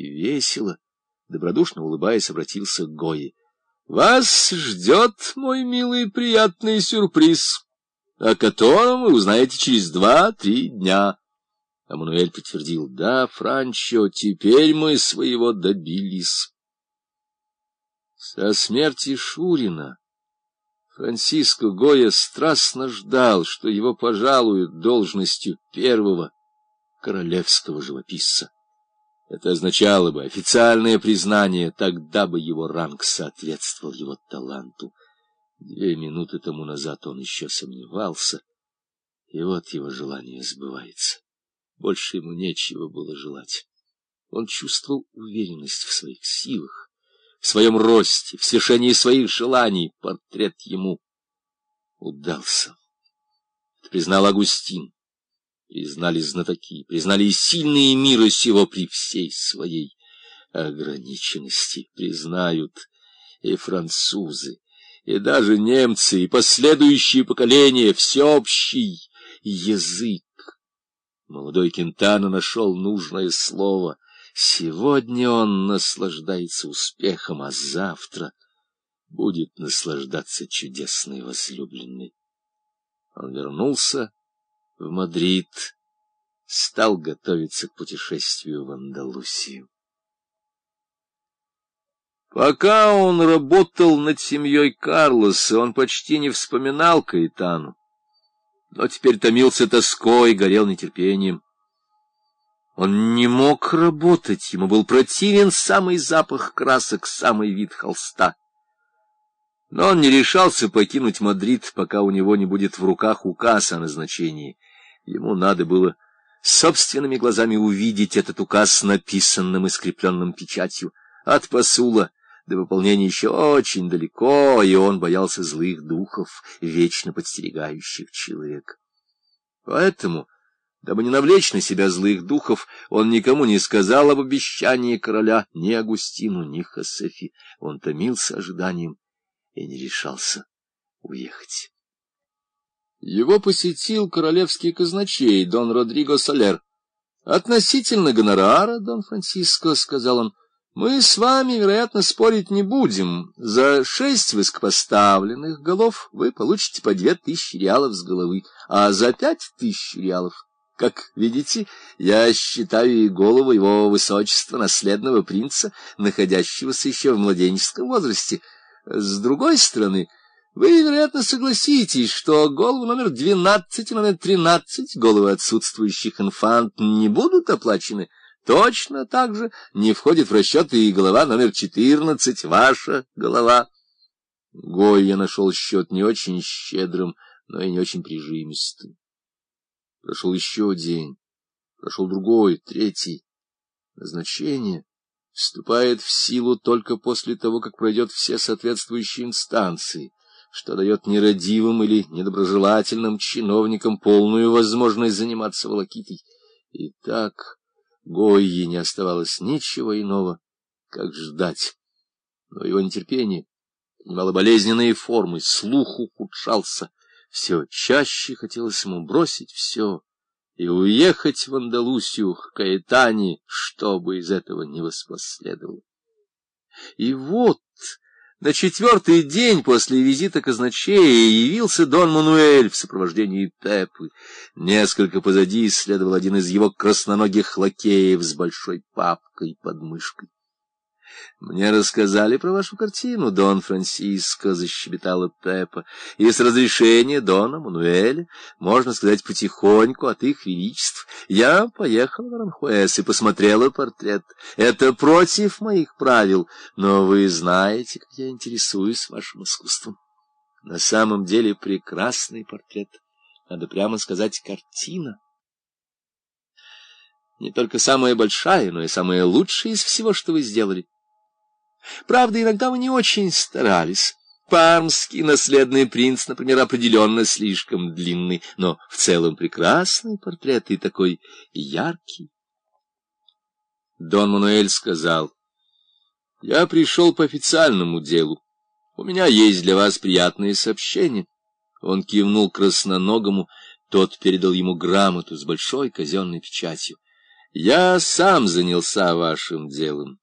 весело, добродушно улыбаясь, обратился к Гое. — Вас ждет, мой милый, приятный сюрприз, о котором вы узнаете через два-три дня. Амануэль подтвердил, — Да, Франчо, теперь мы своего добились. Со смерти Шурина Франциско Гоя страстно ждал, что его пожалуют должностью первого королевского живописца. Это означало бы официальное признание, тогда бы его ранг соответствовал его таланту. Две минуты тому назад он еще сомневался, и вот его желание сбывается. Больше ему нечего было желать. Он чувствовал уверенность в своих силах, в своем росте, в свершении своих желаний. Портрет ему удался. Это признал Агустин. Признали знатоки, признали и сильные мира сего при всей своей ограниченности. Признают и французы, и даже немцы, и последующие поколения, всеобщий язык. Молодой Кентано нашел нужное слово. Сегодня он наслаждается успехом, а завтра будет наслаждаться чудесной возлюбленной. Он вернулся в Мадрид, стал готовиться к путешествию в Андалусию. Пока он работал над семьей Карлоса, он почти не вспоминал Каэтану но теперь томился тоской, горел нетерпением. Он не мог работать, ему был противен самый запах красок, самый вид холста. Но он не решался покинуть Мадрид, пока у него не будет в руках указ о назначении. Ему надо было собственными глазами увидеть этот указ, написанным и скрепленным печатью. От посула до выполнения еще очень далеко, и он боялся злых духов, вечно подстерегающих человека. Поэтому, дабы не навлечь на себя злых духов, он никому не сказал об обещании короля ни Агустину, ни Хосефи. Он томился ожиданием и не решался уехать. Его посетил королевский казначей Дон Родриго Солер. «Относительно гонорара, Дон Франциско, — сказал он, — мы с вами, вероятно, спорить не будем. За шесть высокопоставленных голов вы получите по две тысячи реалов с головы, а за пять тысяч реалов. Как видите, я считаю и голову его высочества наследного принца, находящегося еще в младенческом возрасте. С другой стороны, вы, вероятно, согласитесь, что голову номер двенадцать и номер тринадцать, головы отсутствующих инфант, не будут оплачены — Точно так же не входит в расчет и голова номер четырнадцать, ваша голова. Гой я нашел счет не очень щедрым, но и не очень прижимистым. Прошел еще день, прошел другой, третий. Назначение вступает в силу только после того, как пройдет все соответствующие инстанции, что дает нерадивым или недоброжелательным чиновникам полную возможность заниматься волокитой. Итак... Гойе не оставалось ничего иного, как ждать. Но его нетерпение принимало болезненные формы, слух ухудшался. Все чаще хотелось ему бросить все и уехать в Андалусию к Каэтане, чтобы из этого не воспоследовало. И вот... На четвертый день после визита казначея явился Дон Мануэль в сопровождении Пепы. Несколько позади следовал один из его красноногих лакеев с большой папкой под мышкой. «Мне рассказали про вашу картину, Дон Франсиско», — защебетала Пеппа, «и с разрешения Дона Мануэля, можно сказать, потихоньку от их величеств, я поехала в Аранхуэс и посмотрела портрет. Это против моих правил, но вы знаете, как я интересуюсь вашим искусством. На самом деле прекрасный портрет, надо прямо сказать, картина». Не только самая большая, но и самая лучшая из всего, что вы сделали. Правда, иногда мы не очень старались. Пармский наследный принц, например, определенно слишком длинный, но в целом прекрасный портрет и такой яркий. Дон Мануэль сказал, «Я пришел по официальному делу. У меня есть для вас приятные сообщения». Он кивнул красноногому, тот передал ему грамоту с большой казенной печатью. Я сам занялся вашим делом.